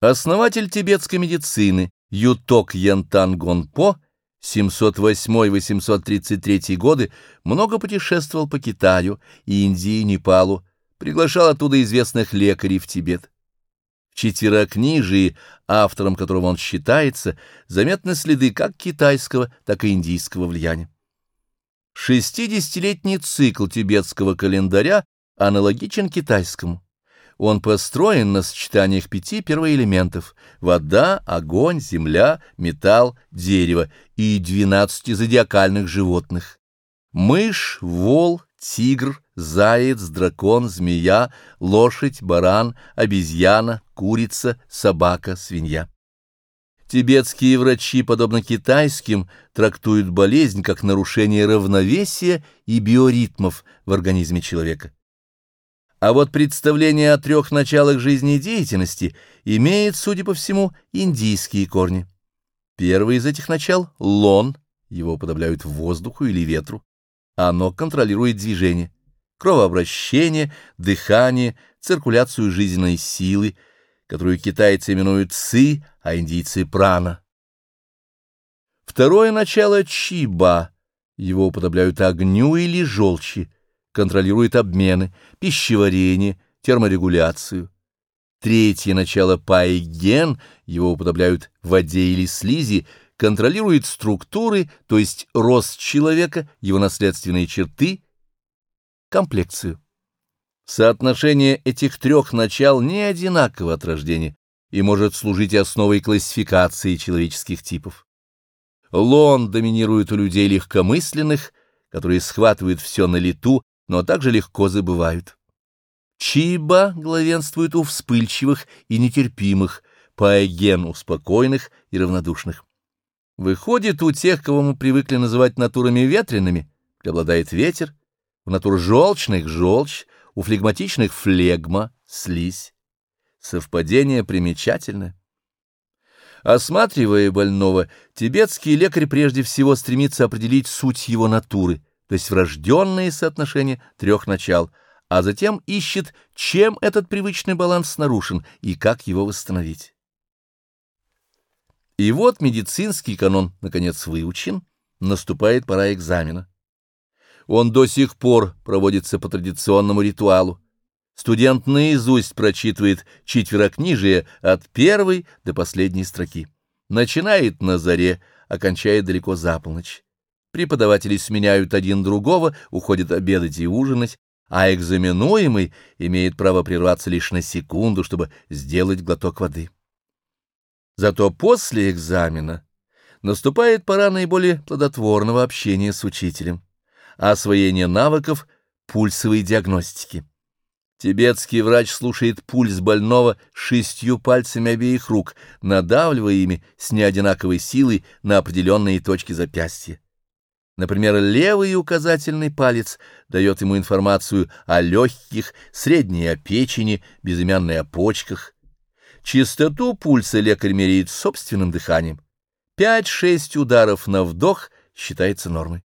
Основатель тибетской медицины Юток Янтан Гонпо 708-833 годы много путешествовал по Китаю, Индии, Непалу, приглашал оттуда известных лекарей в Тибет. В четверокнижии, автором которого он считается, заметны следы как китайского, так и индийского влияния. Шестидесятилетний цикл тибетского календаря аналогичен китайскому. Он построен на сочетаниях пяти первоэлементов — вода, огонь, земля, металл, дерево и двенадцати зодиакальных животных. Мышь, вол, тигр, заяц, дракон, змея, лошадь, баран, обезьяна, курица, собака, свинья. Тибетские врачи, подобно китайским, трактуют болезнь как нарушение равновесия и биоритмов в организме человека. А вот представление о трех началах жизнедеятельности имеет, судя по всему, индийские корни. Первый из этих начал — лон, его уподобляют воздуху или ветру. Оно контролирует движение, кровообращение, дыхание, циркуляцию жизненной силы, которую китайцы именуют ци, а индийцы — прана. Второе начало — чиба, его уподобляют огню или желчи контролирует обмены, пищеварение, терморегуляцию. Третье начало паэген, его уподобляют воде или слизи, контролирует структуры, то есть рост человека, его наследственные черты, комплекцию. Соотношение этих трех начал не одинаково от рождения и может служить основой классификации человеческих типов. Лон доминирует у людей легкомысленных, которые схватывают все на лету но также легко забывают. Чиба главенствует у вспыльчивых и нетерпимых, паэген у спокойных и равнодушных. Выходит, у тех, кого мы привыкли называть натурами ветреными, преобладает ветер, у натур желчных — желчь, у флегматичных — флегма, слизь. Совпадение примечательное. Осматривая больного, тибетский лекарь прежде всего стремится определить суть его натуры — то есть врожденные соотношения трех начал, а затем ищет, чем этот привычный баланс нарушен и как его восстановить. И вот медицинский канон, наконец, выучен, наступает пора экзамена. Он до сих пор проводится по традиционному ритуалу. Студент наизусть прочитывает четверокнижие от первой до последней строки. Начинает на заре, окончает далеко за полночь. Преподаватели сменяют один другого, уходят обедать и ужинать, а экзаменуемый имеет право прерваться лишь на секунду, чтобы сделать глоток воды. Зато после экзамена наступает пора наиболее плодотворного общения с учителем, освоения навыков пульсовой диагностики. Тибетский врач слушает пульс больного шестью пальцами обеих рук, надавливая ими с неодинаковой силой на определенные точки запястья. Например, левый указательный палец дает ему информацию о легких, средней о печени, безымянной о почках. Частоту пульса лекарь меряет собственным дыханием. 5-6 ударов на вдох считается нормой.